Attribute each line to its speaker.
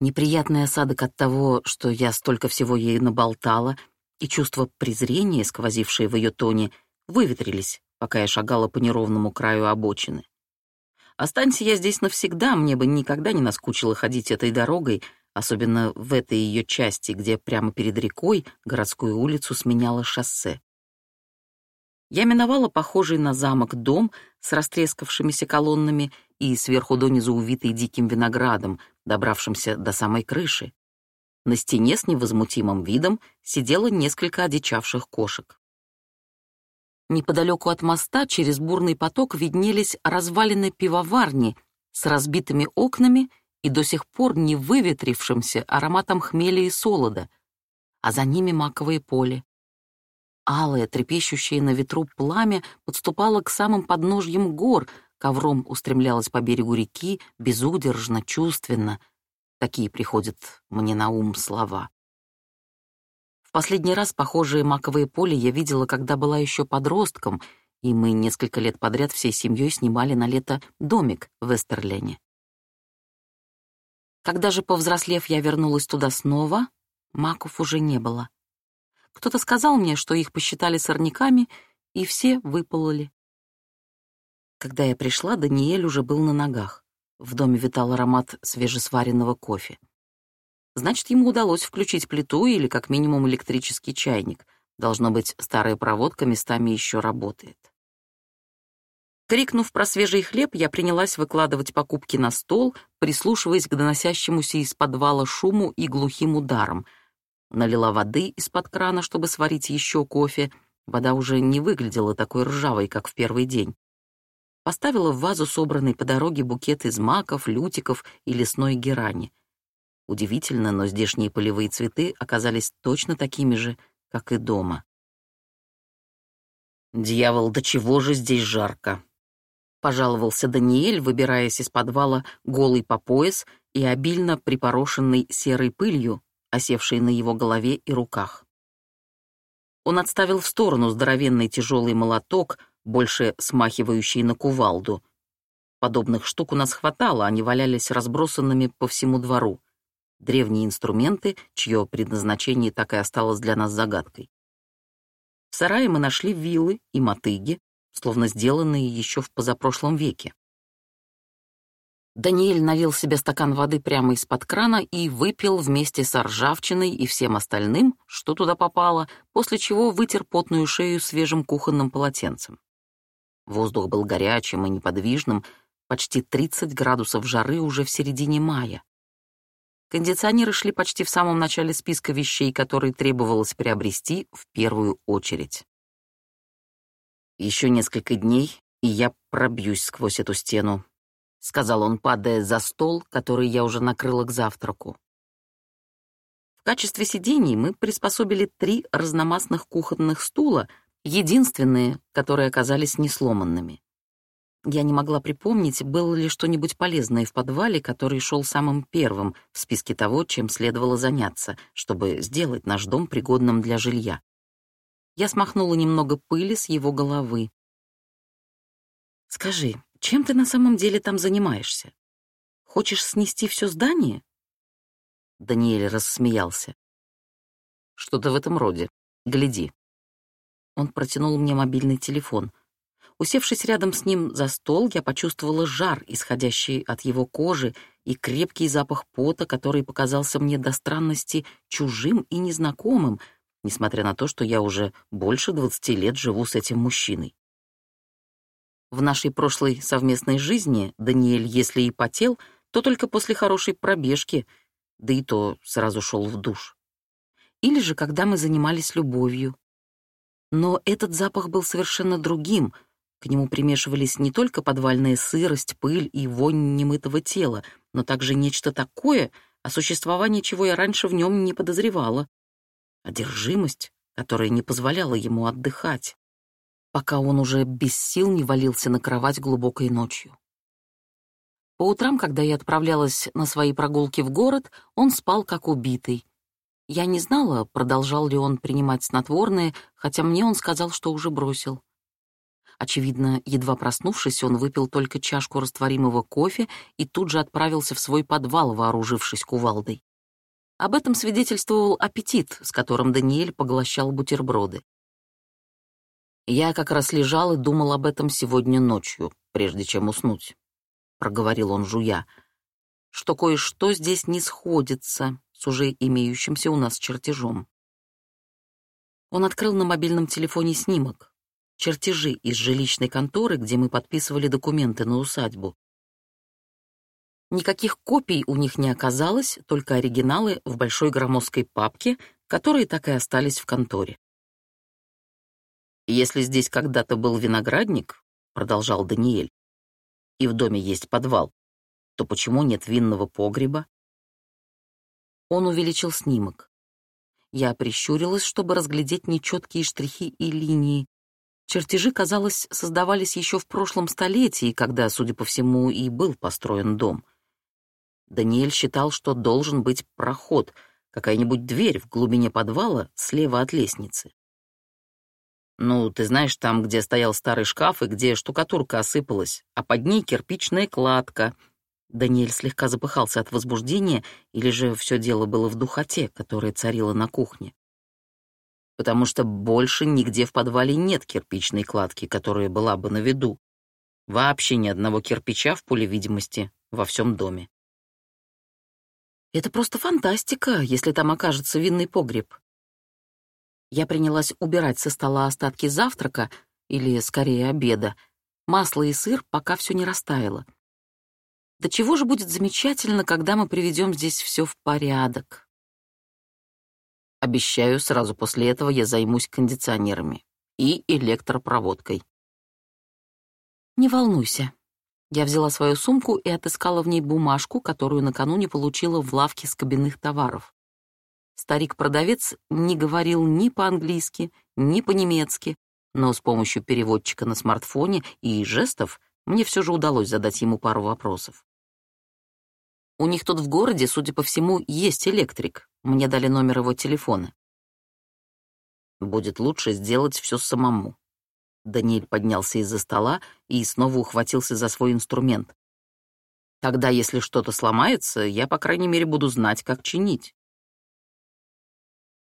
Speaker 1: Неприятный осадок от того, что я столько всего ей наболтала, и чувство презрения, сквозившее в ее тоне, выветрились, пока я шагала по неровному краю обочины. Останься я здесь навсегда, мне бы никогда не наскучило ходить этой дорогой, особенно в этой ее части, где прямо перед рекой городскую улицу сменяло шоссе. Я миновала похожий на замок дом с растрескавшимися колоннами и сверху донизу увитый диким виноградом, добравшимся до самой крыши. На стене с невозмутимым видом сидело несколько одичавших кошек. Неподалеку от моста через бурный поток виднелись развалины пивоварни с разбитыми окнами и до сих пор не выветрившимся ароматом хмеля и солода, а за ними маковое поле. Алое, трепещущее на ветру пламя подступало к самым подножьям гор, ковром устремлялось по берегу реки, безудержно, чувственно. Такие приходят мне на ум слова. Последний раз похожее маковое поле я видела, когда была еще подростком, и мы несколько лет подряд всей семьей снимали на лето домик в Эстерлене. Когда же, повзрослев, я вернулась туда снова, маков уже не было. Кто-то сказал мне, что их посчитали сорняками, и все выпололи. Когда я пришла, Даниэль уже был на ногах. В доме витал аромат свежесваренного кофе. Значит, ему удалось включить плиту или как минимум электрический чайник. Должно быть, старая проводка местами еще работает. Крикнув про свежий хлеб, я принялась выкладывать покупки на стол, прислушиваясь к доносящемуся из подвала шуму и глухим ударам. Налила воды из-под крана, чтобы сварить еще кофе. Вода уже не выглядела такой ржавой, как в первый день. Поставила в вазу собранный по дороге букет из маков, лютиков и лесной герани — Удивительно, но здешние полевые цветы оказались точно такими же, как и дома. «Дьявол, до чего же здесь жарко!» — пожаловался Даниэль, выбираясь из подвала голый по пояс и обильно припорошенный серой пылью, осевшей на его голове и руках. Он отставил в сторону здоровенный тяжелый молоток, больше смахивающий на кувалду. Подобных штук у нас хватало, они валялись разбросанными по всему двору древние инструменты, чье предназначение так и осталось для нас загадкой. В сарае мы нашли вилы и мотыги, словно сделанные еще в позапрошлом веке. Даниэль налил себе стакан воды прямо из-под крана и выпил вместе с ржавчиной и всем остальным, что туда попало, после чего вытер потную шею свежим кухонным полотенцем. Воздух был горячим и неподвижным, почти 30 градусов жары уже в середине мая. Кондиционеры шли почти в самом начале списка вещей, которые требовалось приобрести в первую очередь. «Еще несколько дней, и я пробьюсь сквозь эту стену», — сказал он, падая за стол, который я уже накрыла к завтраку. В качестве сидений мы приспособили три разномастных кухонных стула, единственные, которые оказались несломанными. Я не могла припомнить, было ли что-нибудь полезное в подвале, который шел самым первым в списке того, чем следовало заняться, чтобы сделать наш дом пригодным для жилья. Я смахнула немного пыли с его головы. «Скажи, чем ты на самом деле там занимаешься? Хочешь снести все здание?» Даниэль рассмеялся. «Что-то в этом роде. Гляди». Он протянул мне мобильный телефон — Усевшись рядом с ним за стол, я почувствовала жар, исходящий от его кожи, и крепкий запах пота, который показался мне до странности чужим и незнакомым, несмотря на то, что я уже больше двадцати лет живу с этим мужчиной. В нашей прошлой совместной жизни Даниэль, если и потел, то только после хорошей пробежки, да и то сразу шел в душ. Или же когда мы занимались любовью. Но этот запах был совершенно другим — к нему примешивались не только подвальная сырость, пыль и вонь немытого тела, но также нечто такое, о существовании чего я раньше в нем не подозревала. Одержимость, которая не позволяла ему отдыхать, пока он уже без сил не валился на кровать глубокой ночью. По утрам, когда я отправлялась на свои прогулки в город, он спал как убитый. Я не знала, продолжал ли он принимать снотворные, хотя мне он сказал, что уже бросил. Очевидно, едва проснувшись, он выпил только чашку растворимого кофе и тут же отправился в свой подвал, вооружившись кувалдой. Об этом свидетельствовал аппетит, с которым Даниэль поглощал бутерброды. «Я как раз лежал и думал об этом сегодня ночью, прежде чем уснуть», — проговорил он жуя, «что кое-что здесь не сходится с уже имеющимся у нас чертежом». Он открыл на мобильном телефоне снимок, чертежи из жилищной конторы, где мы подписывали документы на усадьбу. Никаких копий у них не оказалось, только оригиналы в большой громоздкой папке, которые так и остались в конторе. «Если здесь когда-то был виноградник», — продолжал Даниэль, «и в доме есть подвал, то почему нет винного погреба?» Он увеличил снимок. Я прищурилась, чтобы разглядеть нечеткие штрихи и линии. Чертежи, казалось, создавались еще в прошлом столетии, когда, судя по всему, и был построен дом — Даниэль считал, что должен быть проход, какая-нибудь дверь в глубине подвала слева от лестницы. Ну, ты знаешь, там, где стоял старый шкаф и где штукатурка осыпалась, а под ней кирпичная кладка. Даниэль слегка запыхался от возбуждения, или же все дело было в духоте, которая царила на кухне. Потому что больше нигде в подвале нет кирпичной кладки, которая была бы на виду. Вообще ни одного кирпича в поле видимости во всем доме. Это просто фантастика, если там окажется винный погреб. Я принялась убирать со стола остатки завтрака, или, скорее, обеда, масло и сыр, пока все не растаяло. Да чего же будет замечательно, когда мы приведем здесь все в порядок? Обещаю, сразу после этого я займусь кондиционерами и электропроводкой. Не волнуйся, я взяла свою сумку и отыскала в ней бумажку, которую накануне получила в лавке с кабинных товаров. Старик-продавец не говорил ни по-английски, ни по-немецки, но с помощью переводчика на смартфоне и жестов мне все же удалось задать ему пару вопросов. У них тут в городе, судя по всему, есть электрик. Мне дали номер его телефона. Будет лучше сделать все самому. Даниэль поднялся из-за стола и снова ухватился за свой инструмент. «Тогда, если что-то сломается, я, по крайней мере, буду знать, как чинить».